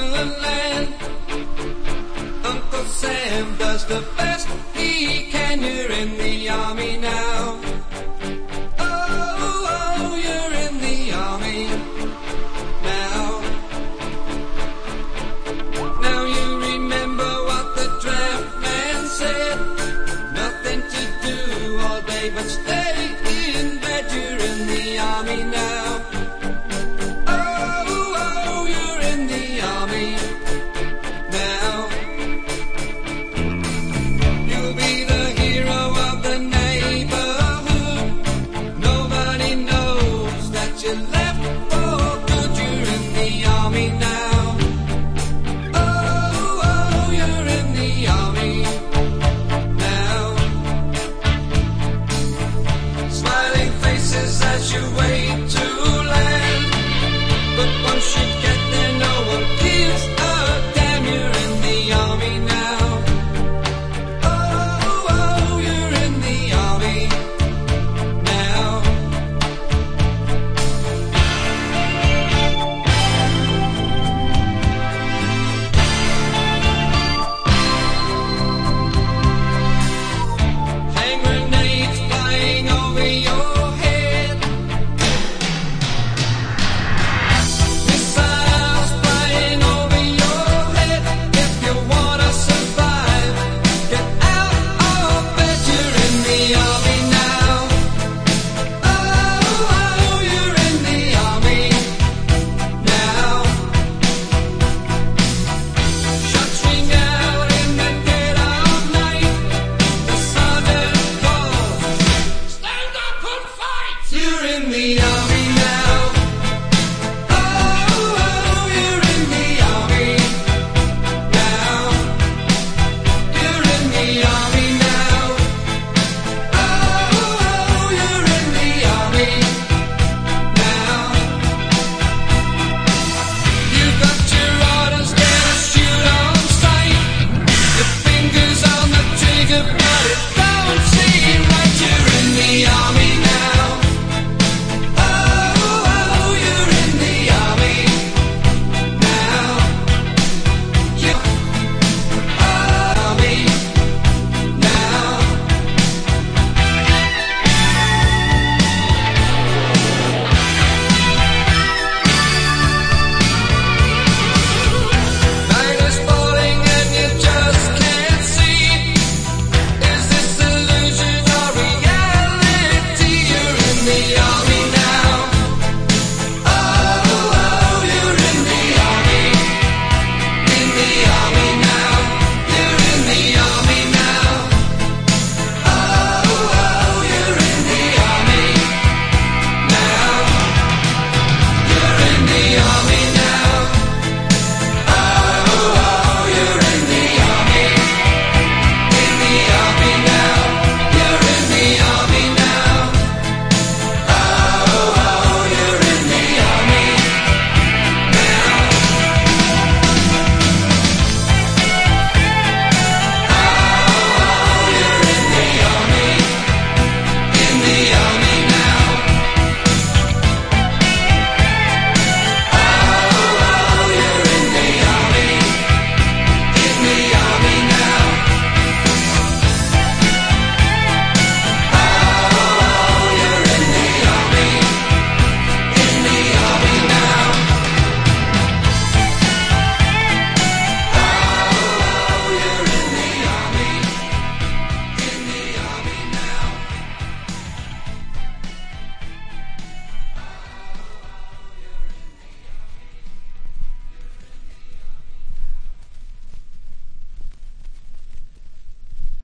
the land. Uncle Sam does the best he can. You're in the army now. Oh, oh you're in the army now. Now you remember what the draft man said. Nothing to do all day but stay in bed. You're in the army now. you